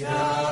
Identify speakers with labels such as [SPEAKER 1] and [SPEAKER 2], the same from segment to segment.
[SPEAKER 1] Elingo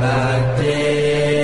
[SPEAKER 1] den